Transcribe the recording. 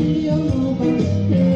see you, but